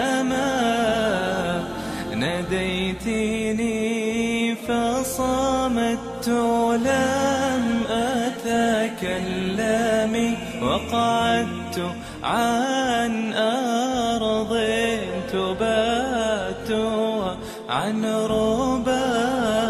عندما ناديتني فصمت لم أتكلم وقعدت عن أرض تبات عن ربا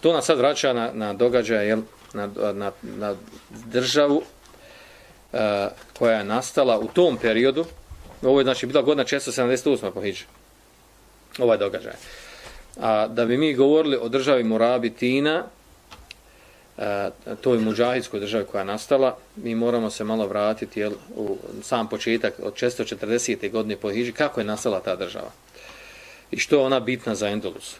to nas sad vraća na, na događaj, jel, na, na, na državu uh, koja je nastala u tom periodu. Ovo je znači bila godina 678. po Hidži. Ovaj događaj. A da bi mi govorili o državi Morabitina, uh, e, toj muđahidskoj državi koja je nastala, mi moramo se malo vratiti jel, u sam početak od 640. godine po Hidži, kako je nastala ta država. I što je ona bitna za Endolus.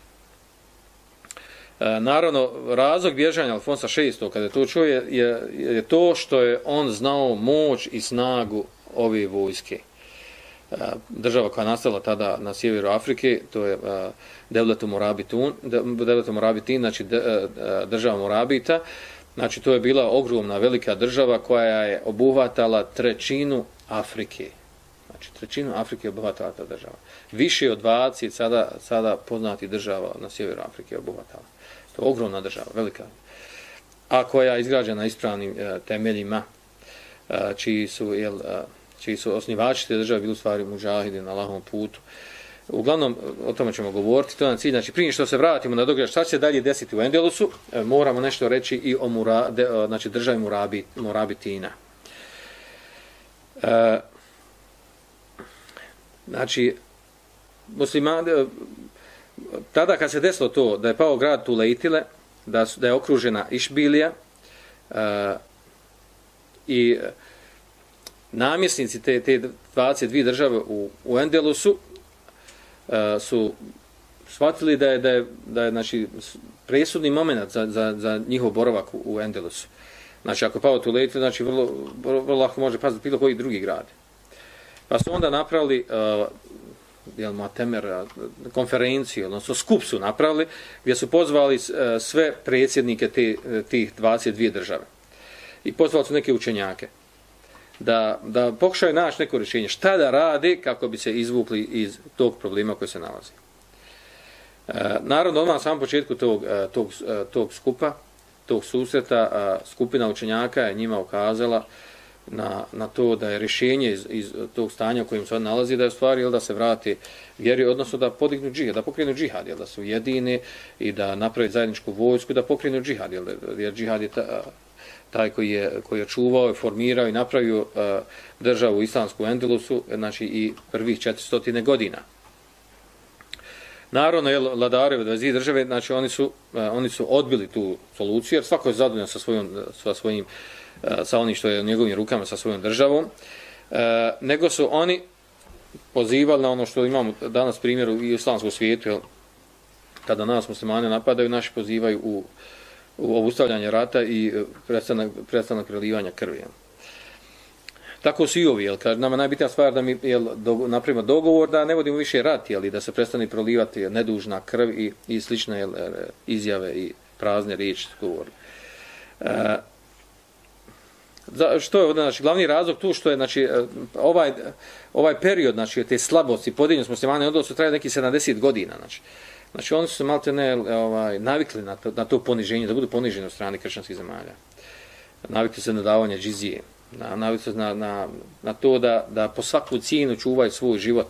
E, naravno, razlog bježanja Alfonsa VI. kada je to čuje, je, je to što je on znao moć i snagu ove vojske. E, država koja nastala tada na sjeveru Afrike, to je e, Devletu Morabitun, Devletu Morabitin, znači država Morabita, znači to je bila ogromna velika država koja je obuhvatala trećinu Afrike. Znači trećinu Afrike obuhvatala ta država. Više od 20 sada, sada poznati država na sjeveru Afrike obuhvatala. To je ogromna država, velika. A koja je izgrađena ispravnim e, temeljima, e, čiji, su, jel, e, čiji su osnivači te države bili u stvari muđahidi na lahom putu. Uglavnom, o tome ćemo govoriti, to je nam cilj. Znači, prije što se vratimo na događaj, šta će dalje desiti u Endelusu, e, moramo nešto reći i o mura, de, e, znači, državi Murabi, Morabitina. E, znači, muslimani, tada kad se desilo to da je pao grad Tulejtile, da, su, da je okružena Išbilija uh, i namjesnici te, te 22 države u, u Endelusu uh, su shvatili da je, da je, da je znači, presudni moment za, za, za njihov boravak u, u Endelusu. Znači, ako je pao Tulejtile, znači vrlo, vrlo, vrlo lako može paziti bilo koji drugi grad. Pa su onda napravili uh, jel, Matemer, uh, konferenciju, odnosno skup su napravili, gdje su pozvali uh, sve predsjednike te, uh, tih 22 države. I pozvali su neke učenjake da, da pokušaju naći neko rješenje. Šta da radi kako bi se izvukli iz tog problema koji se nalazi. E, naravno, odmah na samom početku tog, tog, tog skupa, tog susreta, skupina učenjaka je njima ukazala na, na to da je rješenje iz, iz tog stanja u kojem se on nalazi, da je stvari da se vrati vjeri, odnosno da podignu džihad, da pokrenu džihad, jel, da su jedini i da napravi zajedničku vojsku, da pokrenu džihad, jel, jer džihad je ta, taj koji je, koji je čuvao, formirao i napravio uh, državu islamsku Endelusu, znači i prvih 400 godina. Naravno, je vladare dvije države, znači oni su, uh, oni su odbili tu soluciju, jer svako je zadovoljan sa, svojom, sa svojim uh, sa onim što je u njegovim rukama sa svojom državom, e, nego su oni pozivali na ono što imamo danas primjer u islamskom svijetu, jel, kada nas muslimane napadaju, naši pozivaju u, u obustavljanje rata i e, prestanak, prestanak prelivanja krvi. Jel. Tako su i ovi, jel, kaže, nama najbitnija stvar da mi jel, do, napravimo dogovor da ne vodimo više rat, jel, i da se prestane prolivati nedužna krv i, i slične jel, e, izjave i prazne riječi govori. E, Za, što je ovdje, znači, glavni razlog tu što je, znači, e, ovaj, ovaj period, znači, te slabosti, podijeljeni smo muslimani odnosu, traje neki 70 godina, znači. Znači, oni su se malo ne, ovaj, navikli na to, na to poniženje, da budu poniženi od strane kršćanskih zemalja. Navikli se na davanje džizije, na, na, na, na to da, da po svaku cijenu čuvaju svoj život,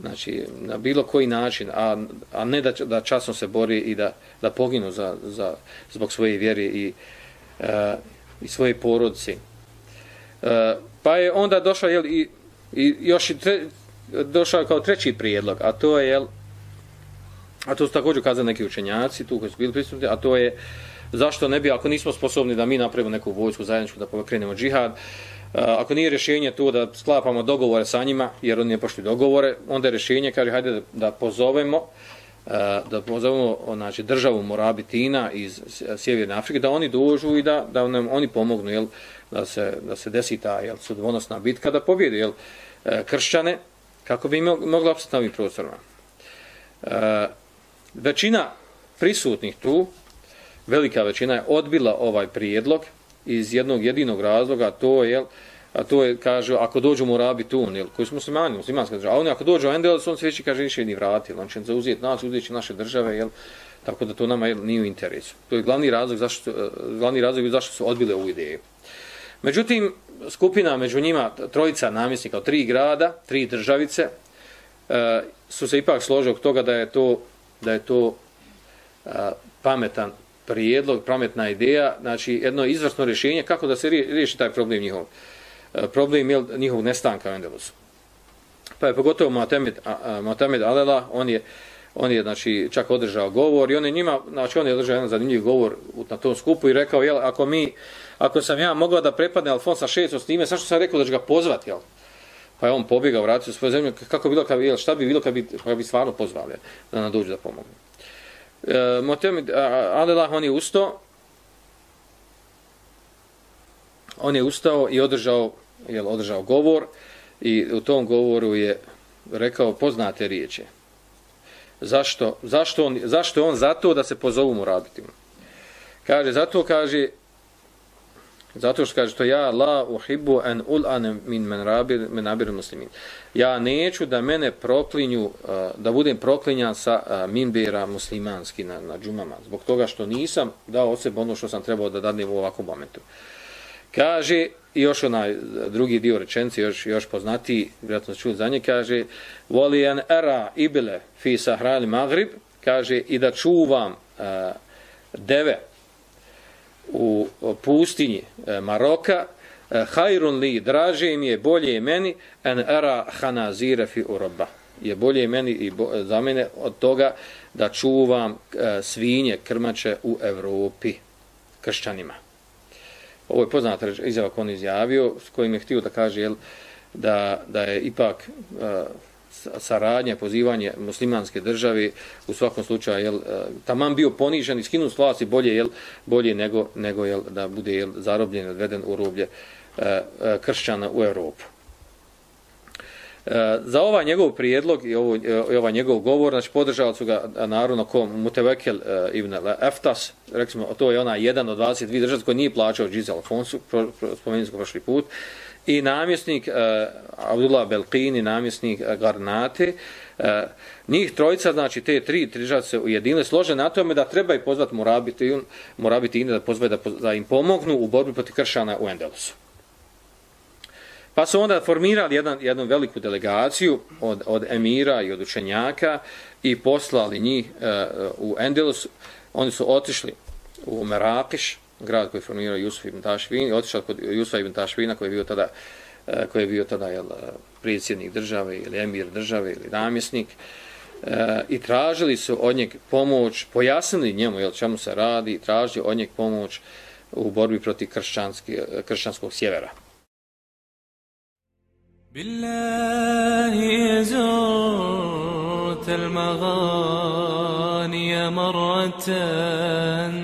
znači, na bilo koji način, a, a ne da, da časno se bori i da, da poginu za, za, zbog svoje vjere i, e, i svoje porodice. E, pa je onda došao jel, i, i još i tre, došao kao treći prijedlog, a to je, jel, a to su također kazali neki učenjaci, tu koji su bili prisutni, a to je zašto ne bi, ako nismo sposobni da mi napravimo neku vojsku zajedničku, da pokrenemo džihad, e, ako nije rješenje to da sklapamo dogovore sa njima, jer oni ne pošli dogovore, onda je rješenje, kaže, hajde da, da pozovemo, e, da pozovemo znači, državu Morabitina iz Sjeverne Afrike, da oni dođu i da, da nam oni pomognu, jel, da, se, da se desi ta jel, sudvonosna bitka, da pobjede jel, e, kršćane, kako bi mogla opstati na ovim prostorima. Većina prisutnih tu, velika većina je odbila ovaj prijedlog iz jednog jedinog razloga, to je, a to je, kaže, ako dođu mu rabi tun, jel, koji su muslimani, muslimanska država, a oni ako dođu u Endelos, on se već kaže, više ni vrati, on će zauzeti nas, uzeti naše države, jel, tako da to nama jel, nije u interesu. To je glavni razlog zašto, eh, glavni razlog zašto su odbile ovu ideju. Međutim, skupina među njima, trojica namjesnika od tri grada, tri državice, eh, su se ipak složili od toga da je to, da je to eh, pametan prijedlog, pametna ideja, znači jedno izvrsno rješenje kako da se riješi taj problem njihov. E, problem je njihov nestanka u Endelusu. Pa je pogotovo Mohamed, Mohamed Alela, on je, on je znači, čak održao govor i on je njima, znači on je održao jedan zanimljiv govor na tom skupu i rekao, jel, ako mi, ako sam ja mogao da prepadne Alfonsa VI s time, zašto sam rekao da ću ga pozvati, jel? Pa je on pobjegao, vratio svoju zemlju, kako bilo kad jel, šta bi bilo kad bi, kad bi stvarno pozvali, da nam dođu da pomogu. E, Motem, Alelah, on je ustao, on je ustao i održao, jel, održao govor i u tom govoru je rekao poznate riječi. Zašto? Zašto on, zašto je on zato da se pozovu mu raditi? Kaže, zato kaže, Zato što kaže što ja la uhibbu an ul'an min men rabir men abir muslimin. Ja neću da mene proklinju uh, da budem proklinjan sa uh, minbera muslimanski na na džumama zbog toga što nisam dao od sebe ono što sam trebao da dadnem u ovakvom momentu. Kaže i još onaj uh, drugi dio rečenice još još poznati, vjerojatno čuli za nje, kaže voli an ibile fi sahrali magrib, kaže i da čuvam uh, deve u pustinji e, Maroka, e, hajrun li, draže mi je, bolje je meni, en era hanazire fi uroba. Je bolje meni i bo, e, za mene od toga da čuvam e, svinje, krmače u Evropi, kršćanima. Ovo je poznata izjava on izjavio, s kojim je htio da kaže jel, da, da je ipak saradnja, pozivanje muslimanske države u svakom slučaju jel, e, taman bio ponižen i skinut s vlasti bolje, jel, bolje nego, nego jel, da bude jel, zarobljen, odveden u rublje e, e, kršćana u Europu. E, za ovaj njegov prijedlog i, ovo, e, i ovaj njegov govor, znači podržavali su ga naravno ko? Mutevekel e, ibn Eftas, rekli to je ona jedan od 22 država koji nije plaćao Džiz Alfonsu, spomenuli smo prošli put, i namjesnik uh, Abdullah Belqini, namjesnik eh, uh, Garnate, uh, njih trojica, znači te tri trižace se ujedinile, slože na tome da treba i pozvati Morabiti, Morabiti da pozve da, da im pomognu u borbi proti kršana u Endelusu. Pa su onda formirali jedan, jednu veliku delegaciju od, od emira i od učenjaka i poslali njih uh, u Endelus. Oni su otišli u Merakiš, grad koji je formirao Jusuf ibn Tašvin, otišao kod Jusufa ibn Tašvina koji je bio tada, eh, koji je bio tada jel, eh, predsjednik države ili emir države ili namjesnik e, i tražili su od njeg pomoć, pojasnili njemu jel, čemu se radi, tražili od njeg pomoć u borbi protiv kršćanskog sjevera. Billahi زرت المغاني مرة maratan